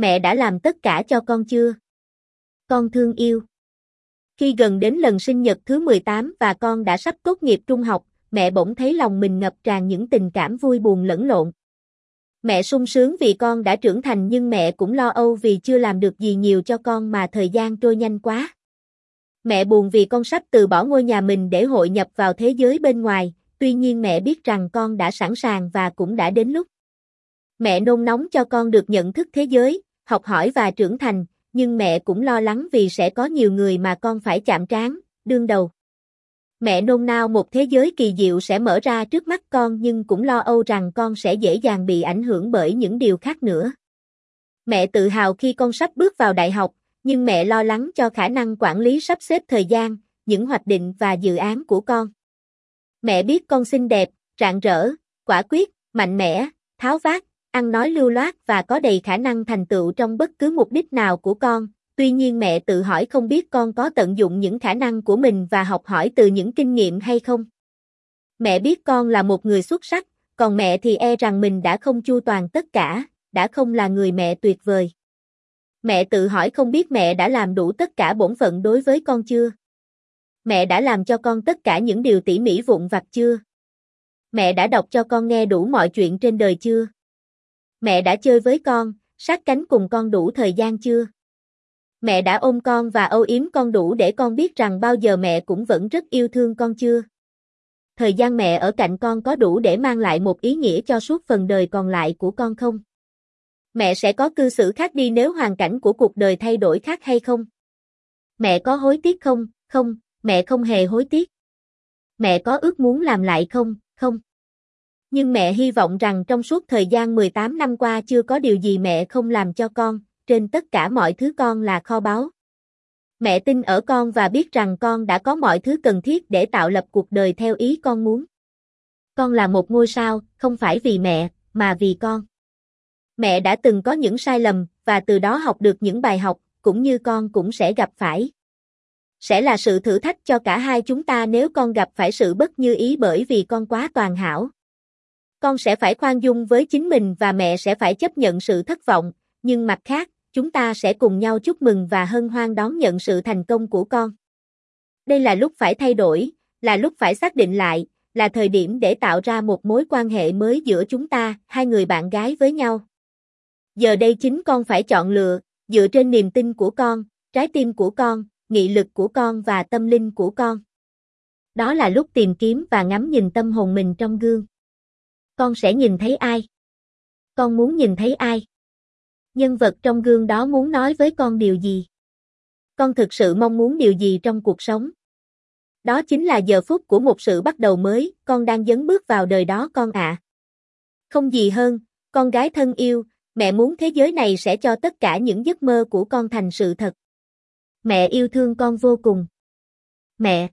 Mẹ đã làm tất cả cho con chưa? Con thương yêu. Khi gần đến lần sinh nhật thứ 18 và con đã sắp tốt nghiệp trung học, mẹ bỗng thấy lòng mình ngập tràn những tình cảm vui buồn lẫn lộn. Mẹ sung sướng vì con đã trưởng thành nhưng mẹ cũng lo âu vì chưa làm được gì nhiều cho con mà thời gian trôi nhanh quá. Mẹ buồn vì con sắp từ bỏ ngôi nhà mình để hội nhập vào thế giới bên ngoài, tuy nhiên mẹ biết rằng con đã sẵn sàng và cũng đã đến lúc. Mẹ nôn nóng cho con được nhận thức thế giới, học hỏi và trưởng thành, nhưng mẹ cũng lo lắng vì sẽ có nhiều người mà con phải chạm trán, đương đầu. Mẹ nôn nao một thế giới kỳ diệu sẽ mở ra trước mắt con nhưng cũng lo âu rằng con sẽ dễ dàng bị ảnh hưởng bởi những điều khác nữa. Mẹ tự hào khi con sắp bước vào đại học, nhưng mẹ lo lắng cho khả năng quản lý sắp xếp thời gian, những hoạch định và dự án của con. Mẹ biết con xinh đẹp, rạng rỡ, quả quyết, mạnh mẽ, tháo vát, ăn nói lưu loát và có đầy khả năng thành tựu trong bất cứ mục đích nào của con. Tuy nhiên mẹ tự hỏi không biết con có tận dụng những khả năng của mình và học hỏi từ những kinh nghiệm hay không. Mẹ biết con là một người xuất sắc, còn mẹ thì e rằng mình đã không chu toàn tất cả, đã không là người mẹ tuyệt vời. Mẹ tự hỏi không biết mẹ đã làm đủ tất cả bổn phận đối với con chưa? Mẹ đã làm cho con tất cả những điều tỉ mỉ vụn vặt chưa? Mẹ đã đọc cho con nghe đủ mọi chuyện trên đời chưa? Mẹ đã chơi với con, sát cánh cùng con đủ thời gian chưa? Mẹ đã ôm con và âu yếm con đủ để con biết rằng bao giờ mẹ cũng vẫn rất yêu thương con chưa? Thời gian mẹ ở cạnh con có đủ để mang lại một ý nghĩa cho suốt phần đời còn lại của con không? Mẹ sẽ có cư xử khác đi nếu hoàn cảnh của cuộc đời thay đổi khác hay không? Mẹ có hối tiếc không? Không, mẹ không hề hối tiếc. Mẹ có ước muốn làm lại không? Không. Nhưng mẹ hy vọng rằng trong suốt thời gian 18 năm qua chưa có điều gì mẹ không làm cho con, trên tất cả mọi thứ con là kho báu. Mẹ tin ở con và biết rằng con đã có mọi thứ cần thiết để tạo lập cuộc đời theo ý con muốn. Con là một ngôi sao, không phải vì mẹ, mà vì con. Mẹ đã từng có những sai lầm, và từ đó học được những bài học, cũng như con cũng sẽ gặp phải. Sẽ là sự thử thách cho cả hai chúng ta nếu con gặp phải sự bất như ý bởi vì con quá toàn hảo. Con sẽ phải khoan dung với chính mình và mẹ sẽ phải chấp nhận sự thất vọng, nhưng mặt khác, chúng ta sẽ cùng nhau chúc mừng và hân hoan đón nhận sự thành công của con. Đây là lúc phải thay đổi, là lúc phải xác định lại, là thời điểm để tạo ra một mối quan hệ mới giữa chúng ta, hai người bạn gái với nhau. Giờ đây chính con phải chọn lựa, dựa trên niềm tin của con, trái tim của con, nghị lực của con và tâm linh của con. Đó là lúc tìm kiếm và ngắm nhìn tâm hồn mình trong gương. Con sẽ nhìn thấy ai? Con muốn nhìn thấy ai? Nhân vật trong gương đó muốn nói với con điều gì? Con thực sự mong muốn điều gì trong cuộc sống? Đó chính là giờ phút của một sự bắt đầu mới, con đang dấn bước vào đời đó con ạ. Không gì hơn, con gái thân yêu, mẹ muốn thế giới này sẽ cho tất cả những giấc mơ của con thành sự thật. Mẹ yêu thương con vô cùng. Mẹ